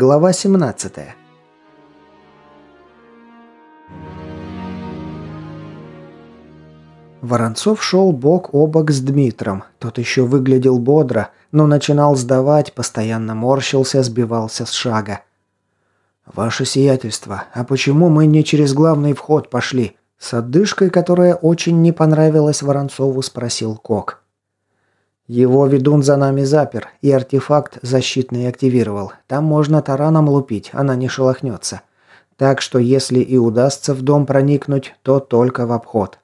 Глава 17. Воронцов шел бок о бок с Дмитром. Тот еще выглядел бодро, но начинал сдавать, постоянно морщился, сбивался с шага. «Ваше сиятельство, а почему мы не через главный вход пошли?» С отдышкой, которая очень не понравилась Воронцову, спросил Кок. Его ведун за нами запер и артефакт защитный активировал. Там можно тараном лупить, она не шелохнется. Так что если и удастся в дом проникнуть, то только в обход.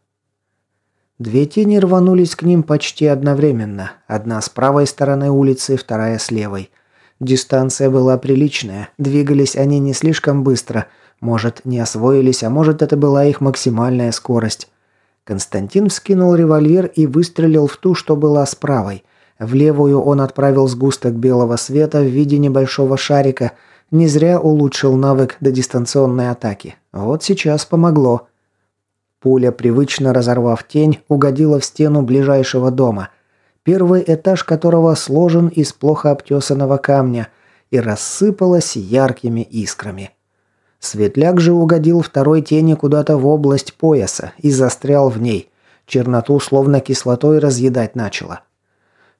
Две тени рванулись к ним почти одновременно. Одна с правой стороны улицы, вторая с левой. Дистанция была приличная, двигались они не слишком быстро. Может, не освоились, а может, это была их максимальная скорость. Константин вскинул револьвер и выстрелил в ту, что была с правой. В левую он отправил сгусток белого света в виде небольшого шарика. Не зря улучшил навык до дистанционной атаки. Вот сейчас помогло. Пуля, привычно разорвав тень, угодила в стену ближайшего дома, первый этаж которого сложен из плохо обтесанного камня и рассыпалась яркими искрами. Светляк же угодил второй тени куда-то в область пояса и застрял в ней. Черноту словно кислотой разъедать начало.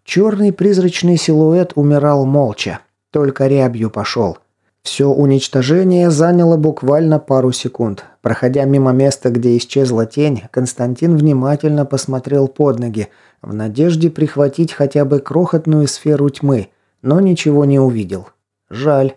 Черный призрачный силуэт умирал молча, только рябью пошел. Все уничтожение заняло буквально пару секунд. Проходя мимо места, где исчезла тень, Константин внимательно посмотрел под ноги, в надежде прихватить хотя бы крохотную сферу тьмы, но ничего не увидел. Жаль.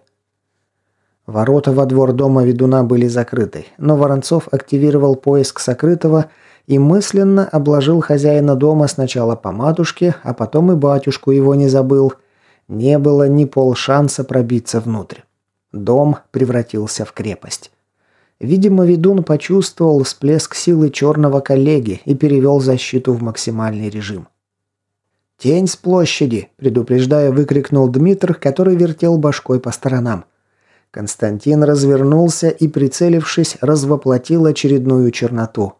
Ворота во двор дома ведуна были закрыты, но Воронцов активировал поиск сокрытого и мысленно обложил хозяина дома сначала по матушке, а потом и батюшку его не забыл. Не было ни полшанса пробиться внутрь. Дом превратился в крепость. Видимо, ведун почувствовал всплеск силы черного коллеги и перевел защиту в максимальный режим. «Тень с площади!» – предупреждая, выкрикнул Дмитр, который вертел башкой по сторонам. Константин развернулся и, прицелившись, развоплотил очередную черноту.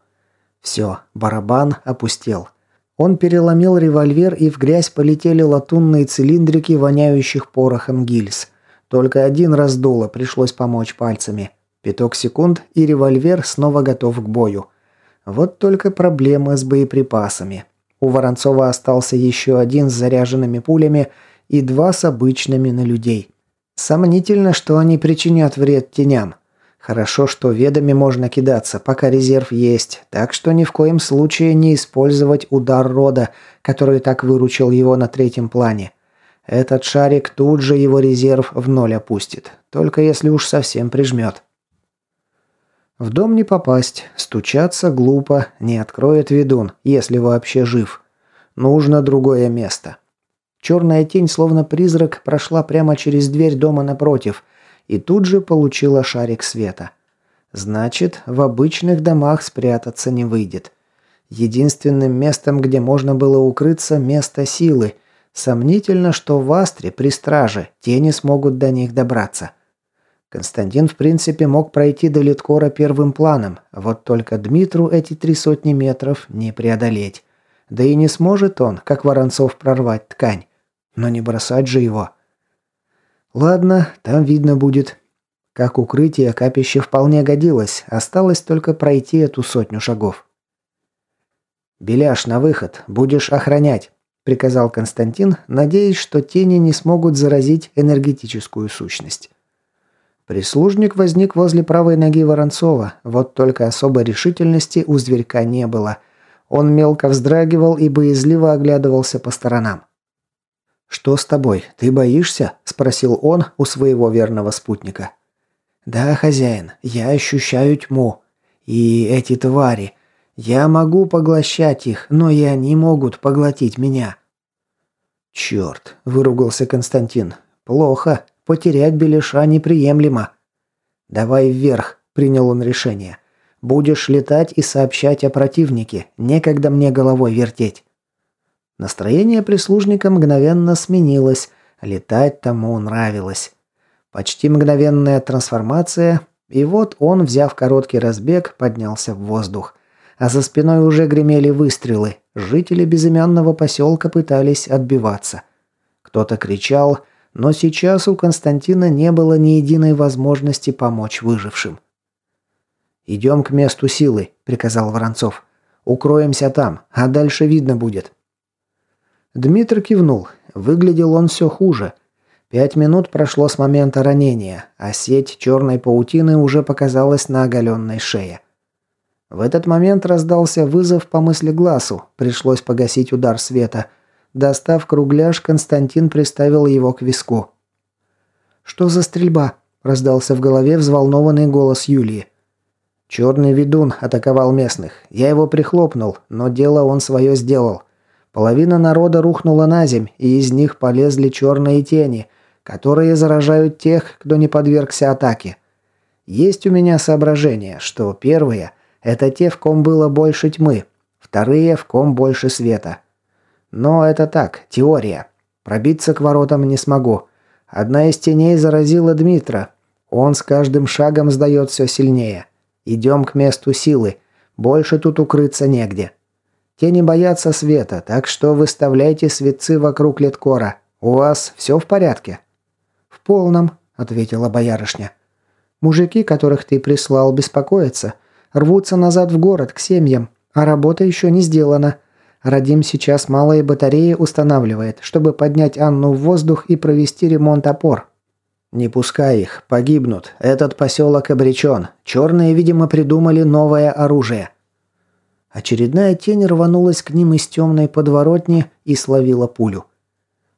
Все, барабан опустел. Он переломил револьвер, и в грязь полетели латунные цилиндрики, воняющих порохом гильз. Только один раз дуло, пришлось помочь пальцами. Пяток секунд, и револьвер снова готов к бою. Вот только проблемы с боеприпасами. У Воронцова остался еще один с заряженными пулями и два с обычными на людей. Сомнительно, что они причинят вред теням. Хорошо, что ведами можно кидаться, пока резерв есть, так что ни в коем случае не использовать удар рода, который так выручил его на третьем плане. Этот шарик тут же его резерв в ноль опустит, только если уж совсем прижмет. В дом не попасть, стучаться глупо, не откроет ведун, если вообще жив. Нужно другое место. Черная тень, словно призрак, прошла прямо через дверь дома напротив и тут же получила шарик света. Значит, в обычных домах спрятаться не выйдет. Единственным местом, где можно было укрыться, место силы – Сомнительно, что в Астре при страже тени смогут до них добраться. Константин, в принципе, мог пройти до Литкора первым планом, вот только Дмитру эти три сотни метров не преодолеть. Да и не сможет он, как Воронцов, прорвать ткань. Но не бросать же его. Ладно, там видно будет. Как укрытие капище вполне годилось, осталось только пройти эту сотню шагов. «Беляш, на выход, будешь охранять» приказал Константин, надеясь, что тени не смогут заразить энергетическую сущность. Прислужник возник возле правой ноги Воронцова, вот только особой решительности у зверька не было. Он мелко вздрагивал и боязливо оглядывался по сторонам. «Что с тобой? Ты боишься?» – спросил он у своего верного спутника. «Да, хозяин, я ощущаю тьму. И эти твари. Я могу поглощать их, но и они могут поглотить меня. Черт, выругался Константин. Плохо. Потерять Белиша неприемлемо. Давай вверх, принял он решение. Будешь летать и сообщать о противнике. Некогда мне головой вертеть. Настроение прислужника мгновенно сменилось. Летать тому нравилось. Почти мгновенная трансформация, и вот он, взяв короткий разбег, поднялся в воздух а за спиной уже гремели выстрелы. Жители безымянного поселка пытались отбиваться. Кто-то кричал, но сейчас у Константина не было ни единой возможности помочь выжившим. «Идем к месту силы», – приказал Воронцов. «Укроемся там, а дальше видно будет». Дмитрий кивнул. Выглядел он все хуже. Пять минут прошло с момента ранения, а сеть черной паутины уже показалась на оголенной шее. В этот момент раздался вызов по мысли глазу. Пришлось погасить удар света – Достав кругляш, Константин приставил его к виску. «Что за стрельба?» – раздался в голове взволнованный голос Юлии. «Черный ведун атаковал местных. Я его прихлопнул, но дело он свое сделал. Половина народа рухнула на земь, и из них полезли черные тени, которые заражают тех, кто не подвергся атаке. Есть у меня соображение, что первые – это те, в ком было больше тьмы, вторые – в ком больше света. Но это так, теория. Пробиться к воротам не смогу. Одна из теней заразила Дмитра. Он с каждым шагом сдает все сильнее. Идем к месту силы. Больше тут укрыться негде. Тени боятся света, так что выставляйте светцы вокруг леткора. У вас все в порядке?» «В полном», — ответила боярышня. «Мужики, которых ты прислал, беспокоятся. Рвутся назад в город, к семьям, а работа еще не сделана. Радим сейчас малые батареи устанавливает, чтобы поднять Анну в воздух и провести ремонт опор. Не пускай их, погибнут. Этот поселок обречен. Черные, видимо, придумали новое оружие. Очередная тень рванулась к ним из темной подворотни и словила пулю.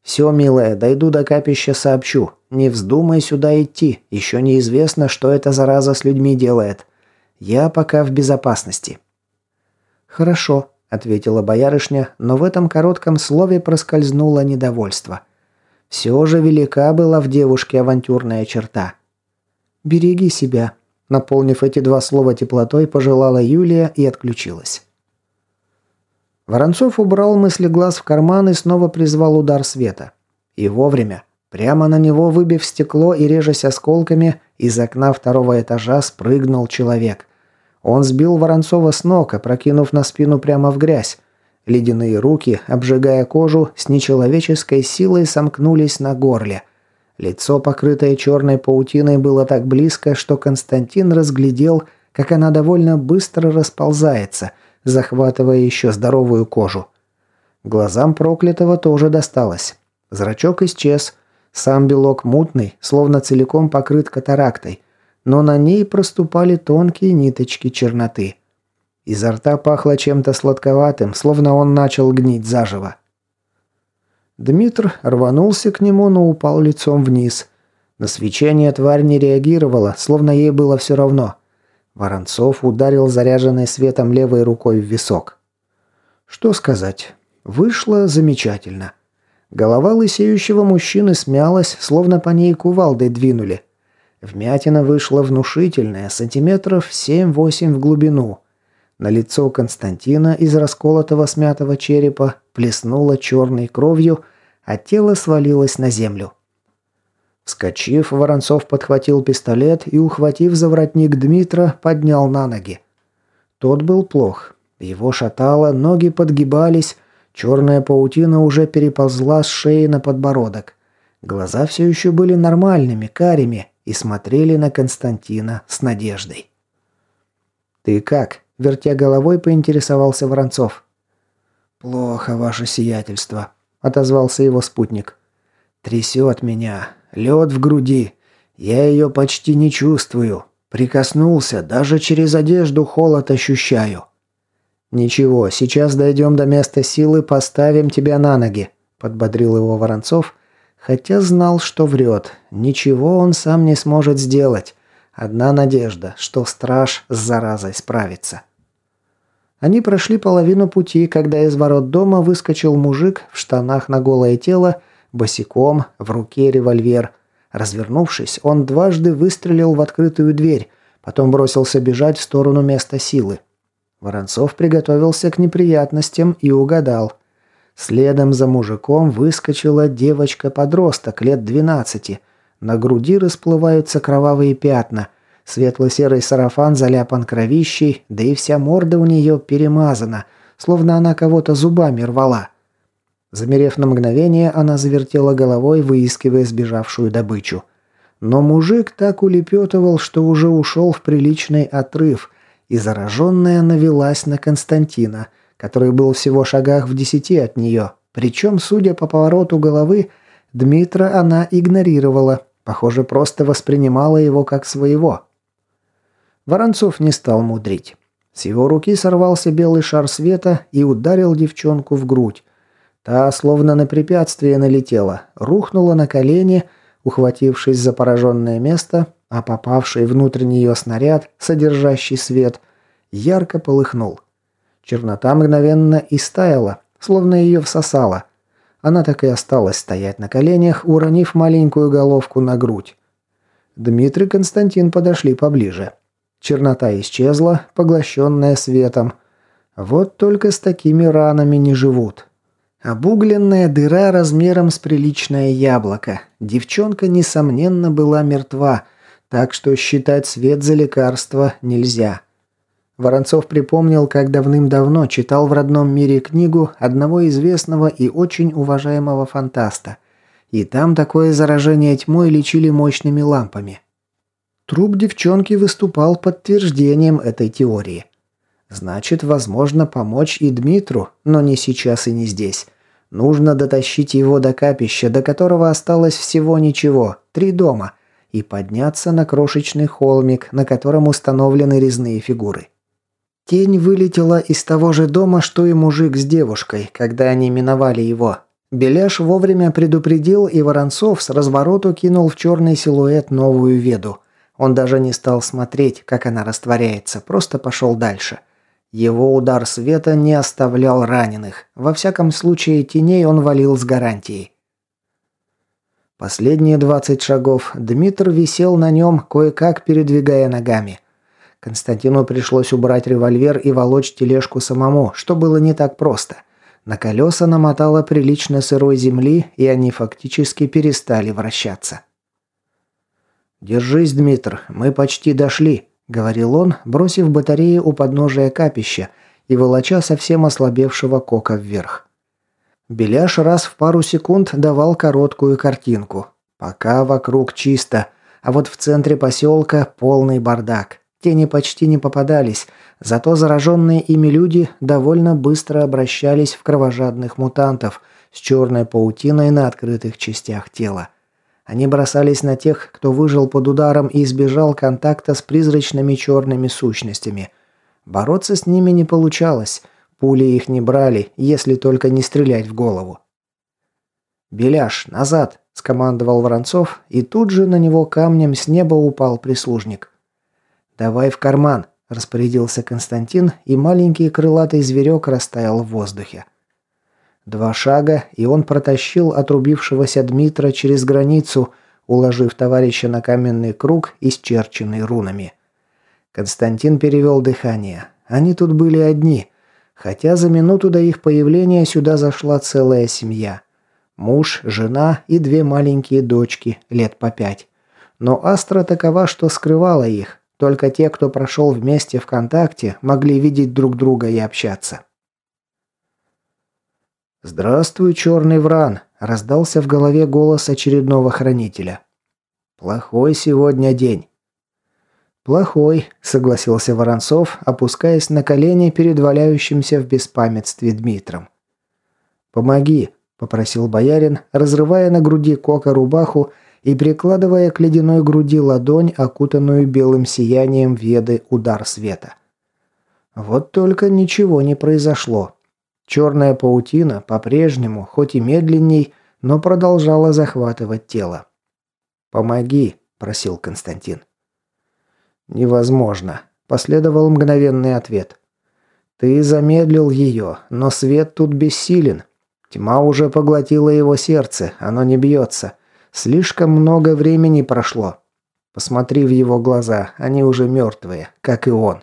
«Все, милая, дойду до капища, сообщу. Не вздумай сюда идти. Еще неизвестно, что эта зараза с людьми делает. Я пока в безопасности». «Хорошо», ответила боярышня, но в этом коротком слове проскользнуло недовольство. Все же велика была в девушке авантюрная черта. «Береги себя», – наполнив эти два слова теплотой, пожелала Юлия и отключилась. Воронцов убрал мысли глаз в карман и снова призвал удар света. И вовремя. Прямо на него, выбив стекло и режась осколками, из окна второго этажа спрыгнул человек. Он сбил Воронцова с ног, опрокинув на спину прямо в грязь. Ледяные руки, обжигая кожу, с нечеловеческой силой сомкнулись на горле. Лицо, покрытое черной паутиной, было так близко, что Константин разглядел, как она довольно быстро расползается, захватывая еще здоровую кожу. Глазам проклятого тоже досталось. Зрачок исчез. Сам белок мутный, словно целиком покрыт катарактой но на ней проступали тонкие ниточки черноты. Изо рта пахло чем-то сладковатым, словно он начал гнить заживо. Дмитр рванулся к нему, но упал лицом вниз. На свечение тварь не реагировала, словно ей было все равно. Воронцов ударил заряженной светом левой рукой в висок. Что сказать? Вышло замечательно. Голова лысеющего мужчины смялась, словно по ней кувалдой двинули. Вмятина вышла внушительная, сантиметров 7-8 в глубину. На лицо Константина из расколотого смятого черепа плеснуло черной кровью, а тело свалилось на землю. Вскочив, Воронцов подхватил пистолет и, ухватив за воротник Дмитра, поднял на ноги. Тот был плох. Его шатало, ноги подгибались, черная паутина уже переползла с шеи на подбородок. Глаза все еще были нормальными, карими, и смотрели на Константина с надеждой. «Ты как?» – вертя головой, поинтересовался Воронцов. «Плохо, ваше сиятельство», – отозвался его спутник. «Трясет меня. Лед в груди. Я ее почти не чувствую. Прикоснулся, даже через одежду холод ощущаю». «Ничего, сейчас дойдем до места силы, поставим тебя на ноги», – подбодрил его Воронцов Хотя знал, что врет. Ничего он сам не сможет сделать. Одна надежда, что страж с заразой справится. Они прошли половину пути, когда из ворот дома выскочил мужик в штанах на голое тело, босиком, в руке револьвер. Развернувшись, он дважды выстрелил в открытую дверь, потом бросился бежать в сторону места силы. Воронцов приготовился к неприятностям и угадал. Следом за мужиком выскочила девочка-подросток лет 12. На груди расплываются кровавые пятна. Светло-серый сарафан заляпан кровищей, да и вся морда у нее перемазана, словно она кого-то зубами рвала. Замерев на мгновение, она завертела головой, выискивая сбежавшую добычу. Но мужик так улепетывал, что уже ушел в приличный отрыв, и зараженная навелась на Константина, который был всего шагах в десяти от нее. Причем, судя по повороту головы, Дмитра она игнорировала, похоже, просто воспринимала его как своего. Воронцов не стал мудрить. С его руки сорвался белый шар света и ударил девчонку в грудь. Та, словно на препятствие налетела, рухнула на колени, ухватившись за пораженное место, а попавший внутрь нее снаряд, содержащий свет, ярко полыхнул. Чернота мгновенно истаяла, словно ее всосала. Она так и осталась стоять на коленях, уронив маленькую головку на грудь. Дмитрий и Константин подошли поближе. Чернота исчезла, поглощенная светом. Вот только с такими ранами не живут. Обугленная дыра размером с приличное яблоко. Девчонка, несомненно, была мертва, так что считать свет за лекарство нельзя. Воронцов припомнил, как давным-давно читал в родном мире книгу одного известного и очень уважаемого фантаста. И там такое заражение тьмой лечили мощными лампами. Труп девчонки выступал подтверждением этой теории. Значит, возможно помочь и Дмитру, но не сейчас и не здесь. Нужно дотащить его до капища, до которого осталось всего ничего, три дома, и подняться на крошечный холмик, на котором установлены резные фигуры. Тень вылетела из того же дома, что и мужик с девушкой, когда они миновали его. Беляш вовремя предупредил, и Воронцов с развороту кинул в черный силуэт новую веду. Он даже не стал смотреть, как она растворяется, просто пошел дальше. Его удар света не оставлял раненых. Во всяком случае, теней он валил с гарантией. Последние 20 шагов Дмитр висел на нем, кое-как передвигая ногами. Константину пришлось убрать револьвер и волочь тележку самому, что было не так просто. На колеса намотало прилично сырой земли, и они фактически перестали вращаться. «Держись, Дмитр, мы почти дошли», говорил он, бросив батарею у подножия капища и волоча совсем ослабевшего кока вверх. Беляш раз в пару секунд давал короткую картинку. Пока вокруг чисто, а вот в центре поселка полный бардак. Тени почти не попадались, зато зараженные ими люди довольно быстро обращались в кровожадных мутантов с черной паутиной на открытых частях тела. Они бросались на тех, кто выжил под ударом и избежал контакта с призрачными черными сущностями. Бороться с ними не получалось. Пули их не брали, если только не стрелять в голову. «Беляш, назад!» – скомандовал Воронцов, и тут же на него камнем с неба упал прислужник. «Давай в карман!» – распорядился Константин, и маленький крылатый зверек растаял в воздухе. Два шага, и он протащил отрубившегося Дмитра через границу, уложив товарища на каменный круг, исчерченный рунами. Константин перевел дыхание. Они тут были одни, хотя за минуту до их появления сюда зашла целая семья. Муж, жена и две маленькие дочки, лет по пять. Но Астра такова, что скрывала их. Только те, кто прошел вместе ВКонтакте, могли видеть друг друга и общаться. «Здравствуй, черный вран!» – раздался в голове голос очередного хранителя. «Плохой сегодня день». «Плохой», – согласился Воронцов, опускаясь на колени перед валяющимся в беспамятстве Дмитром. «Помоги», – попросил боярин, разрывая на груди кока рубаху и прикладывая к ледяной груди ладонь, окутанную белым сиянием веды удар света. Вот только ничего не произошло. Черная паутина по-прежнему, хоть и медленней, но продолжала захватывать тело. «Помоги», – просил Константин. «Невозможно», – последовал мгновенный ответ. «Ты замедлил ее, но свет тут бессилен. Тьма уже поглотила его сердце, оно не бьется. Слишком много времени прошло. Посмотри в его глаза, они уже мертвые, как и он.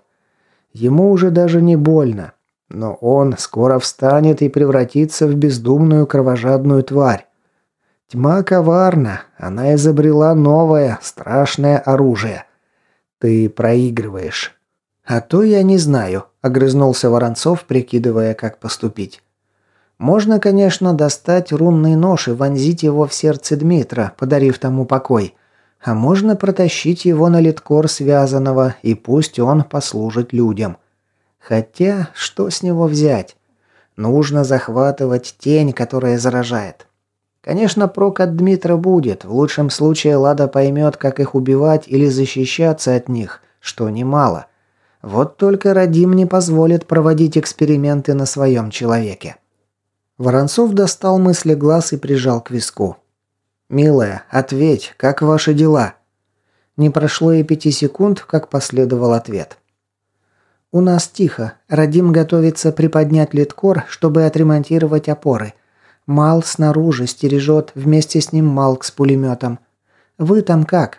Ему уже даже не больно. Но он скоро встанет и превратится в бездумную кровожадную тварь. Тьма коварна, она изобрела новое, страшное оружие. Ты проигрываешь. А то я не знаю, огрызнулся Воронцов, прикидывая, как поступить. Можно, конечно, достать рунный нож и вонзить его в сердце Дмитра, подарив тому покой. А можно протащить его на литкор связанного, и пусть он послужит людям. Хотя, что с него взять? Нужно захватывать тень, которая заражает. Конечно, прок от Дмитра будет. В лучшем случае Лада поймет, как их убивать или защищаться от них, что немало. Вот только Радим не позволит проводить эксперименты на своем человеке. Воронцов достал мысли глаз и прижал к виску. «Милая, ответь, как ваши дела?» Не прошло и пяти секунд, как последовал ответ. «У нас тихо. Радим готовится приподнять литкор, чтобы отремонтировать опоры. Мал снаружи стережет, вместе с ним Малк с пулеметом. Вы там как?»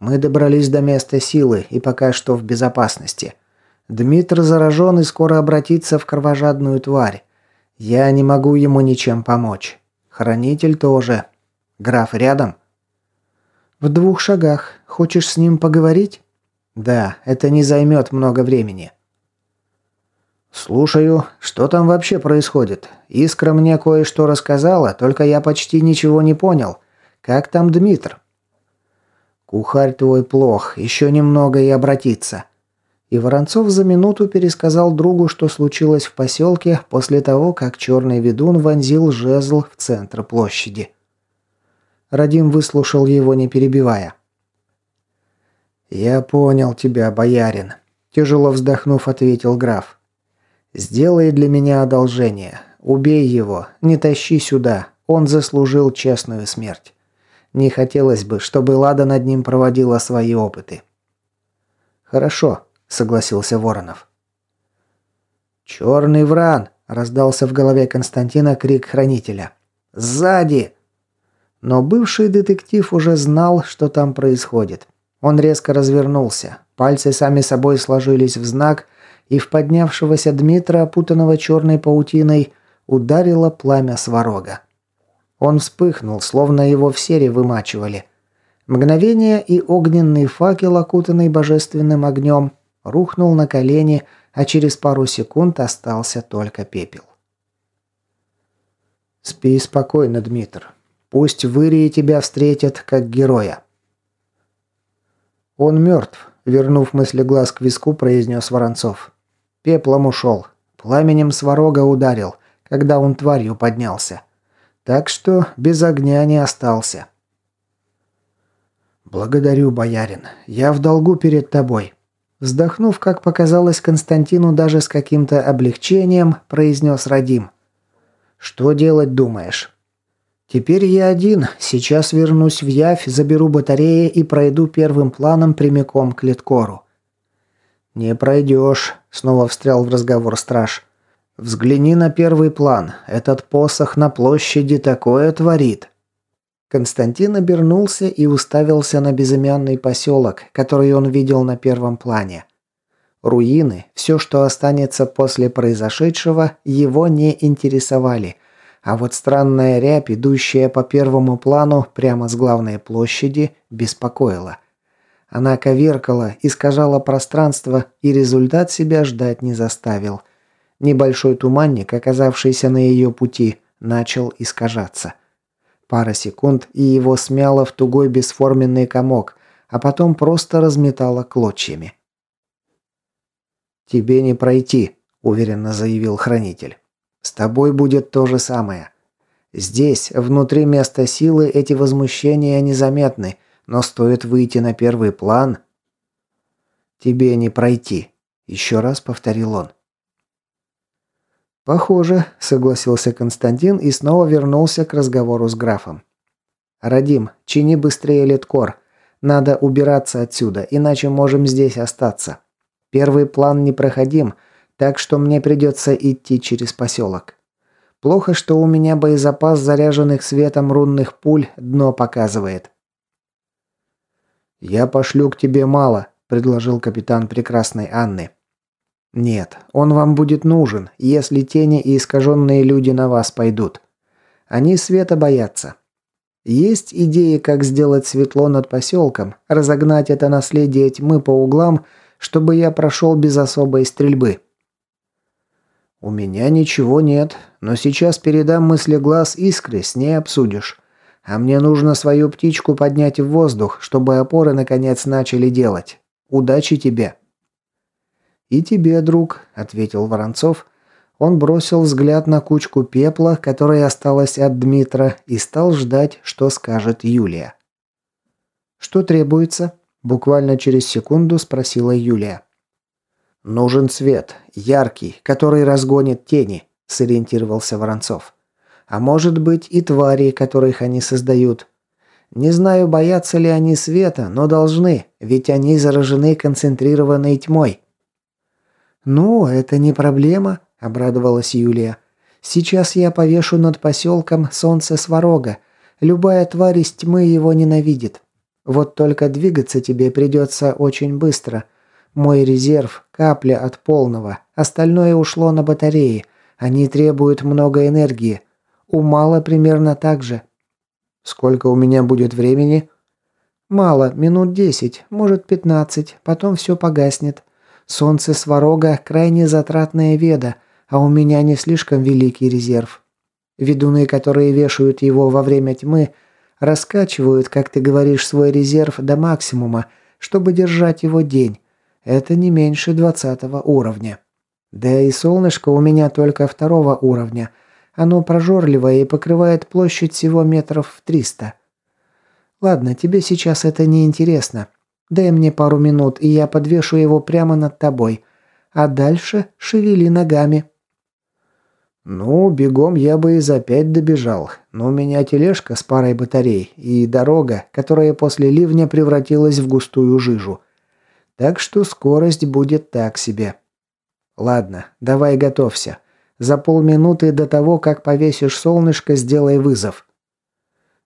«Мы добрались до места силы и пока что в безопасности. Дмитр заражен и скоро обратится в кровожадную тварь. Я не могу ему ничем помочь. Хранитель тоже. Граф рядом?» «В двух шагах. Хочешь с ним поговорить?» «Да, это не займет много времени». «Слушаю. Что там вообще происходит? Искра мне кое-что рассказала, только я почти ничего не понял. Как там Дмитр?» «Кухарь твой плох. Еще немного и обратиться». И Воронцов за минуту пересказал другу, что случилось в поселке после того, как черный ведун вонзил жезл в центр площади. Радим выслушал его, не перебивая. «Я понял тебя, боярин», – тяжело вздохнув, ответил граф. «Сделай для меня одолжение. Убей его, не тащи сюда. Он заслужил честную смерть. Не хотелось бы, чтобы Лада над ним проводила свои опыты». «Хорошо», – согласился Воронов. «Черный вран!» – раздался в голове Константина крик хранителя. «Сзади!» Но бывший детектив уже знал, что там происходит. Он резко развернулся. Пальцы сами собой сложились в знак, и в поднявшегося Дмитра, опутанного черной паутиной, ударило пламя сварога. Он вспыхнул, словно его в сере вымачивали. Мгновение и огненный факел, окутанный божественным огнем, рухнул на колени, а через пару секунд остался только пепел. «Спи спокойно, Дмитр. Пусть в Ирии тебя встретят как героя. «Он мертв», — вернув мысли глаз к виску, произнес Воронцов. «Пеплом ушел. Пламенем сварога ударил, когда он тварью поднялся. Так что без огня не остался». «Благодарю, боярин. Я в долгу перед тобой». Вздохнув, как показалось Константину даже с каким-то облегчением, произнес Радим. «Что делать думаешь?» Теперь я один. Сейчас вернусь в Явь, заберу батареи и пройду первым планом прямиком к Литкору. Не пройдешь, снова встрял в разговор страж. Взгляни на первый план. Этот посох на площади такое творит. Константин обернулся и уставился на безымянный поселок, который он видел на первом плане. Руины, все, что останется после произошедшего, его не интересовали – а вот странная рябь, идущая по первому плану прямо с главной площади, беспокоила. Она коверкала, искажала пространство, и результат себя ждать не заставил. Небольшой туманник, оказавшийся на ее пути, начал искажаться. Пара секунд, и его смяло в тугой бесформенный комок, а потом просто разметало клочьями. «Тебе не пройти», – уверенно заявил хранитель. С тобой будет то же самое. Здесь, внутри места силы, эти возмущения незаметны, но стоит выйти на первый план... Тебе не пройти, еще раз повторил он. Похоже, согласился Константин и снова вернулся к разговору с графом. Радим, чини быстрее леткор. Надо убираться отсюда, иначе можем здесь остаться. Первый план непроходим, так что мне придется идти через поселок. Плохо, что у меня боезапас заряженных светом рунных пуль дно показывает. «Я пошлю к тебе мало», – предложил капитан прекрасной Анны. «Нет, он вам будет нужен, если тени и искаженные люди на вас пойдут. Они света боятся. Есть идеи, как сделать светло над поселком, разогнать это наследие тьмы по углам, чтобы я прошел без особой стрельбы». «У меня ничего нет, но сейчас передам мысли глаз Искре, с ней обсудишь. А мне нужно свою птичку поднять в воздух, чтобы опоры наконец начали делать. Удачи тебе!» «И тебе, друг», — ответил Воронцов. Он бросил взгляд на кучку пепла, которая осталась от Дмитра, и стал ждать, что скажет Юлия. «Что требуется?» – буквально через секунду спросила Юлия. «Нужен свет, яркий, который разгонит тени», – сориентировался Воронцов. «А может быть и твари, которых они создают. Не знаю, боятся ли они света, но должны, ведь они заражены концентрированной тьмой». «Ну, это не проблема», – обрадовалась Юлия. «Сейчас я повешу над поселком солнце сварога. Любая тварь из тьмы его ненавидит. Вот только двигаться тебе придется очень быстро. Мой резерв – капля от полного. Остальное ушло на батареи. Они требуют много энергии. У Мала примерно так же. Сколько у меня будет времени? Мало, минут десять, может пятнадцать. Потом все погаснет. Солнце Сварога – крайне затратная веда, а у меня не слишком великий резерв. Ведуны, которые вешают его во время тьмы – Раскачивают, как ты говоришь, свой резерв до максимума, чтобы держать его день. Это не меньше двадцатого уровня. Да и солнышко у меня только второго уровня. Оно прожорливое и покрывает площадь всего метров в триста. Ладно, тебе сейчас это не интересно. Дай мне пару минут, и я подвешу его прямо над тобой. А дальше шевели ногами. «Ну, бегом я бы и за пять добежал, но у меня тележка с парой батарей и дорога, которая после ливня превратилась в густую жижу. Так что скорость будет так себе. Ладно, давай готовься. За полминуты до того, как повесишь солнышко, сделай вызов».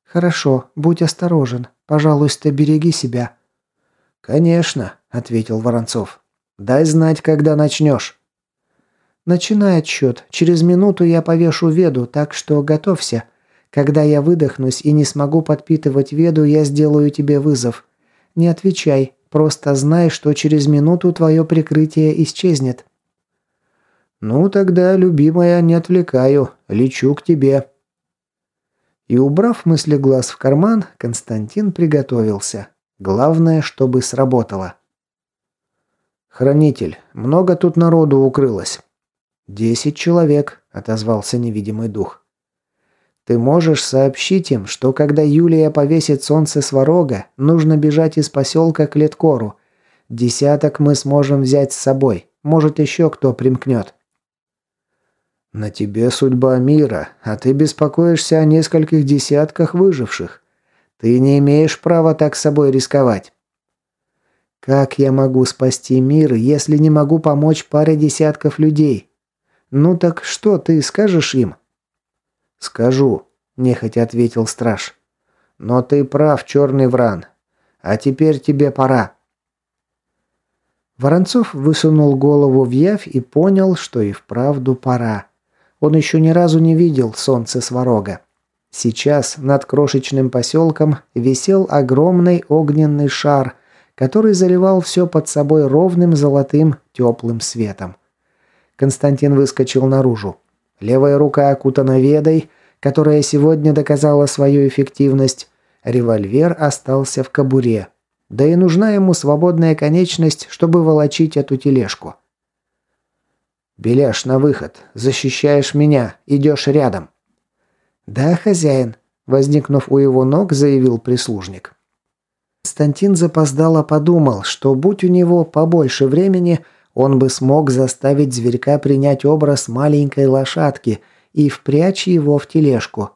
«Хорошо, будь осторожен. Пожалуйста, береги себя». «Конечно», — ответил Воронцов. «Дай знать, когда начнешь». Начинай отсчет. Через минуту я повешу веду, так что готовься. Когда я выдохнусь и не смогу подпитывать веду, я сделаю тебе вызов. Не отвечай, просто знай, что через минуту твое прикрытие исчезнет. Ну тогда, любимая, не отвлекаю, лечу к тебе. И убрав мысли глаз в карман, Константин приготовился. Главное, чтобы сработало. Хранитель, много тут народу укрылось. «Десять человек», — отозвался невидимый дух. «Ты можешь сообщить им, что когда Юлия повесит солнце сварога, нужно бежать из поселка к Леткору. Десяток мы сможем взять с собой. Может, еще кто примкнет». «На тебе судьба мира, а ты беспокоишься о нескольких десятках выживших. Ты не имеешь права так собой рисковать». «Как я могу спасти мир, если не могу помочь паре десятков людей? «Ну так что ты скажешь им?» «Скажу», – нехотя ответил страж. «Но ты прав, черный вран. А теперь тебе пора». Воронцов высунул голову в явь и понял, что и вправду пора. Он еще ни разу не видел солнце сварога. Сейчас над крошечным поселком висел огромный огненный шар, который заливал все под собой ровным золотым теплым светом. Константин выскочил наружу. Левая рука окутана ведой, которая сегодня доказала свою эффективность. Револьвер остался в кобуре. Да и нужна ему свободная конечность, чтобы волочить эту тележку. «Беляш, на выход. Защищаешь меня. Идешь рядом». «Да, хозяин», – возникнув у его ног, заявил прислужник. Константин запоздало подумал, что будь у него побольше времени – он бы смог заставить зверька принять образ маленькой лошадки и впрячь его в тележку.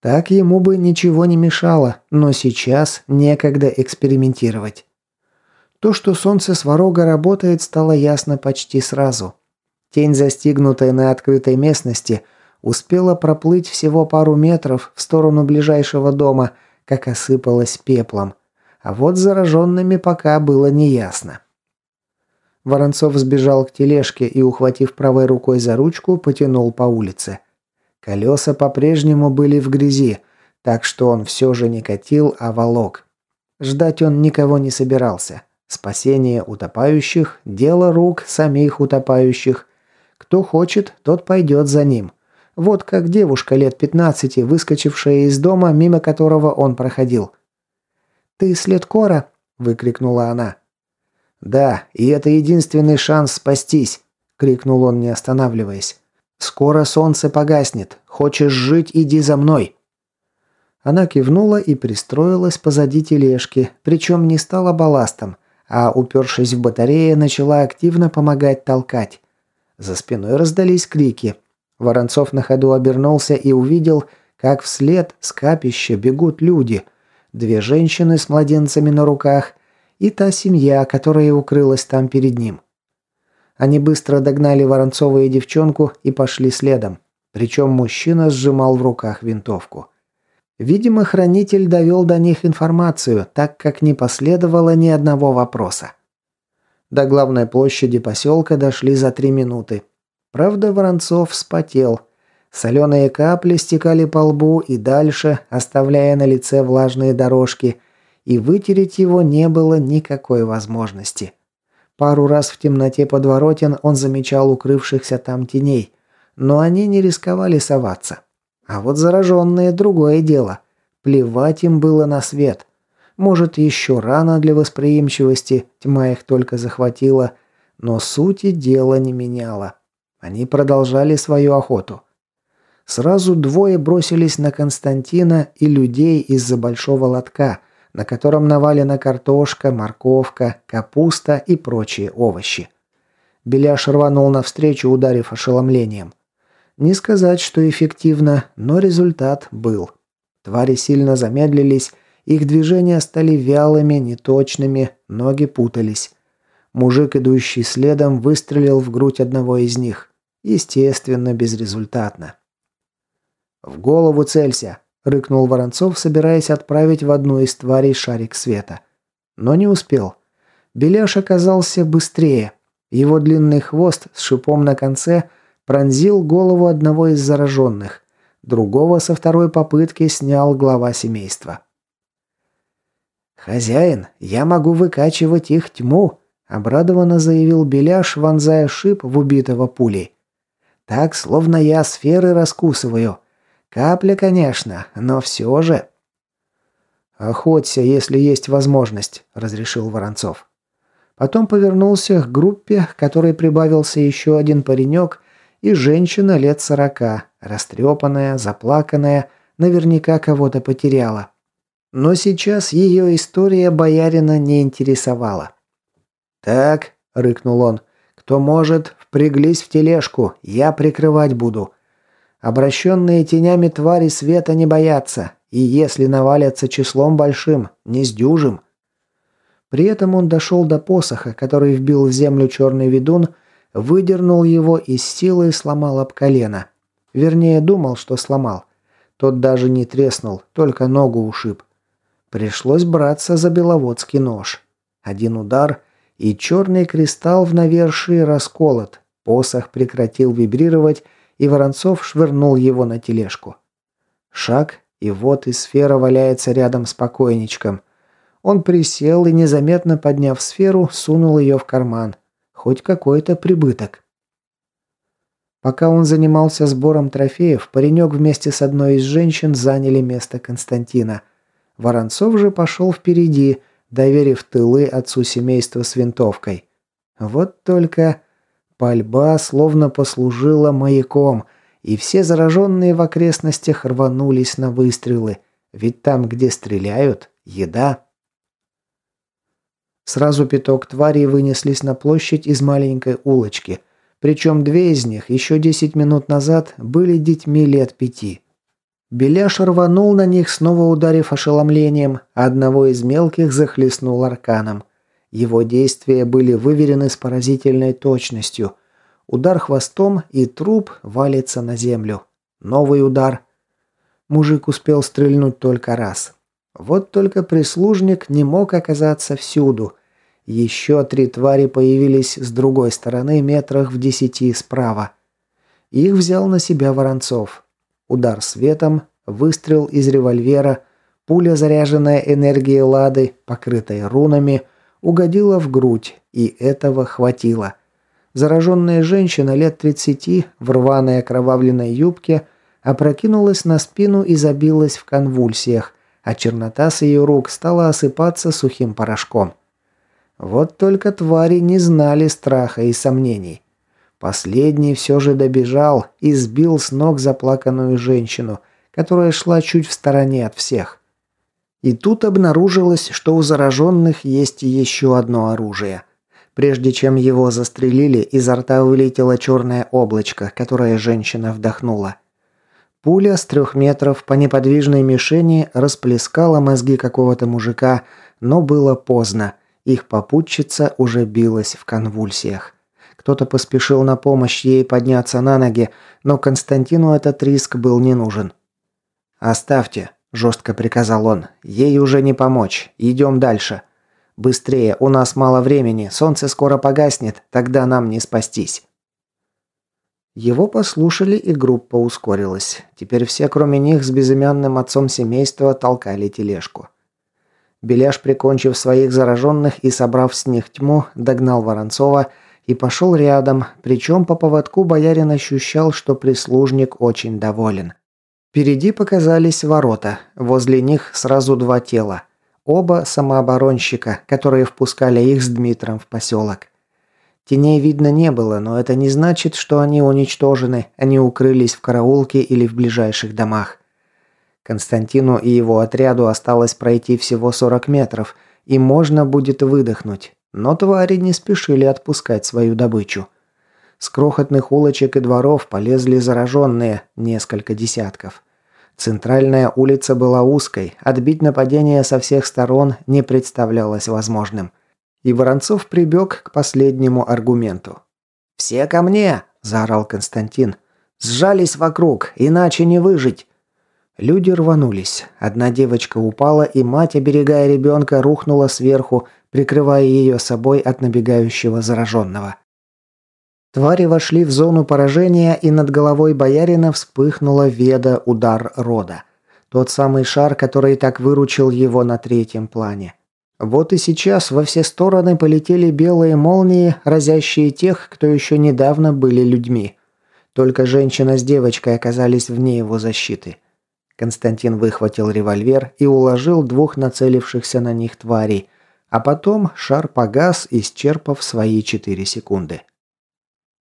Так ему бы ничего не мешало, но сейчас некогда экспериментировать. То, что солнце Сварога работает, стало ясно почти сразу. Тень, застигнутая на открытой местности, успела проплыть всего пару метров в сторону ближайшего дома, как осыпалась пеплом. А вот зараженными пока было неясно. Воронцов сбежал к тележке и, ухватив правой рукой за ручку, потянул по улице. Колеса по-прежнему были в грязи, так что он все же не катил, а волок. Ждать он никого не собирался. Спасение утопающих – дело рук самих утопающих. Кто хочет, тот пойдет за ним. Вот как девушка лет 15, выскочившая из дома, мимо которого он проходил. «Ты след Кора?» – выкрикнула она. «Да, и это единственный шанс спастись!» – крикнул он, не останавливаясь. «Скоро солнце погаснет. Хочешь жить – иди за мной!» Она кивнула и пристроилась позади тележки, причем не стала балластом, а, упершись в батарее, начала активно помогать толкать. За спиной раздались крики. Воронцов на ходу обернулся и увидел, как вслед с капища бегут люди. Две женщины с младенцами на руках и та семья, которая укрылась там перед ним. Они быстро догнали Воронцова и девчонку и пошли следом. Причем мужчина сжимал в руках винтовку. Видимо, хранитель довел до них информацию, так как не последовало ни одного вопроса. До главной площади поселка дошли за три минуты. Правда, Воронцов вспотел. Соленые капли стекали по лбу и дальше, оставляя на лице влажные дорожки, и вытереть его не было никакой возможности. Пару раз в темноте подворотен он замечал укрывшихся там теней, но они не рисковали соваться. А вот зараженные – другое дело. Плевать им было на свет. Может, еще рано для восприимчивости, тьма их только захватила, но сути дела не меняла. Они продолжали свою охоту. Сразу двое бросились на Константина и людей из-за большого лотка, на котором навалена картошка, морковка, капуста и прочие овощи. Беляш рванул навстречу, ударив ошеломлением. Не сказать, что эффективно, но результат был. Твари сильно замедлились, их движения стали вялыми, неточными, ноги путались. Мужик, идущий следом, выстрелил в грудь одного из них. Естественно, безрезультатно. «В голову целься!» – рыкнул Воронцов, собираясь отправить в одну из тварей шарик света. Но не успел. Беляш оказался быстрее. Его длинный хвост с шипом на конце – пронзил голову одного из зараженных. Другого со второй попытки снял глава семейства. «Хозяин, я могу выкачивать их тьму», – обрадованно заявил Беляш, вонзая шип в убитого пулей. «Так, словно я сферы раскусываю. Капля, конечно, но все же...» «Охоться, если есть возможность», – разрешил Воронцов. Потом повернулся к группе, к которой прибавился еще один паренек и женщина лет сорока, растрепанная, заплаканная, наверняка кого-то потеряла. Но сейчас ее история боярина не интересовала. «Так», — рыкнул он, — «кто может, впряглись в тележку, я прикрывать буду. Обращенные тенями твари света не боятся, и если навалятся числом большим, не сдюжим». При этом он дошел до посоха, который вбил в землю черный ведун, Выдернул его и с силой сломал об колено. Вернее, думал, что сломал. Тот даже не треснул, только ногу ушиб. Пришлось браться за беловодский нож. Один удар, и черный кристалл в навершии расколот. Посох прекратил вибрировать, и Воронцов швырнул его на тележку. Шаг, и вот и сфера валяется рядом с покойничком. Он присел и, незаметно подняв сферу, сунул ее в карман. Хоть какой-то прибыток. Пока он занимался сбором трофеев, паренек вместе с одной из женщин заняли место Константина. Воронцов же пошел впереди, доверив тылы отцу семейства с винтовкой. Вот только пальба словно послужила маяком, и все зараженные в окрестностях рванулись на выстрелы, ведь там, где стреляют, еда. Сразу пяток тварей вынеслись на площадь из маленькой улочки. Причем две из них еще десять минут назад были детьми лет пяти. Беляш рванул на них, снова ударив ошеломлением, одного из мелких захлестнул арканом. Его действия были выверены с поразительной точностью. Удар хвостом, и труп валится на землю. Новый удар. Мужик успел стрельнуть только раз. Вот только прислужник не мог оказаться всюду. Еще три твари появились с другой стороны, метрах в десяти справа. Их взял на себя Воронцов. Удар светом, выстрел из револьвера, пуля, заряженная энергией лады, покрытой рунами, угодила в грудь, и этого хватило. зараженная женщина лет 30 в рваной окровавленной юбке опрокинулась на спину и забилась в конвульсиях, а чернота с ее рук стала осыпаться сухим порошком. Вот только твари не знали страха и сомнений. Последний все же добежал и сбил с ног заплаканную женщину, которая шла чуть в стороне от всех. И тут обнаружилось, что у зараженных есть еще одно оружие. Прежде чем его застрелили, изо рта вылетело черное облачко, которое женщина вдохнула. Пуля с трех метров по неподвижной мишени расплескала мозги какого-то мужика, но было поздно. Их попутчица уже билась в конвульсиях. Кто-то поспешил на помощь ей подняться на ноги, но Константину этот риск был не нужен. «Оставьте», – жестко приказал он. «Ей уже не помочь. Идем дальше. Быстрее, у нас мало времени, солнце скоро погаснет, тогда нам не спастись». Его послушали, и группа ускорилась. Теперь все, кроме них, с безымянным отцом семейства толкали тележку. Беляш, прикончив своих зараженных и собрав с них тьму, догнал Воронцова и пошел рядом, причем по поводку боярин ощущал, что прислужник очень доволен. Впереди показались ворота, возле них сразу два тела. Оба самооборонщика, которые впускали их с Дмитром в поселок. Теней видно не было, но это не значит, что они уничтожены, они укрылись в караулке или в ближайших домах. Константину и его отряду осталось пройти всего 40 метров, и можно будет выдохнуть. Но твари не спешили отпускать свою добычу. С крохотных улочек и дворов полезли зараженные, несколько десятков. Центральная улица была узкой, отбить нападение со всех сторон не представлялось возможным – и Воронцов прибег к последнему аргументу. «Все ко мне!» – заорал Константин. «Сжались вокруг, иначе не выжить!» Люди рванулись. Одна девочка упала, и мать, оберегая ребенка, рухнула сверху, прикрывая ее собой от набегающего зараженного. Твари вошли в зону поражения, и над головой боярина вспыхнула веда удар рода. Тот самый шар, который так выручил его на третьем плане. Вот и сейчас во все стороны полетели белые молнии, разящие тех, кто еще недавно были людьми. Только женщина с девочкой оказались вне его защиты. Константин выхватил револьвер и уложил двух нацелившихся на них тварей, а потом шар погас, исчерпав свои четыре секунды.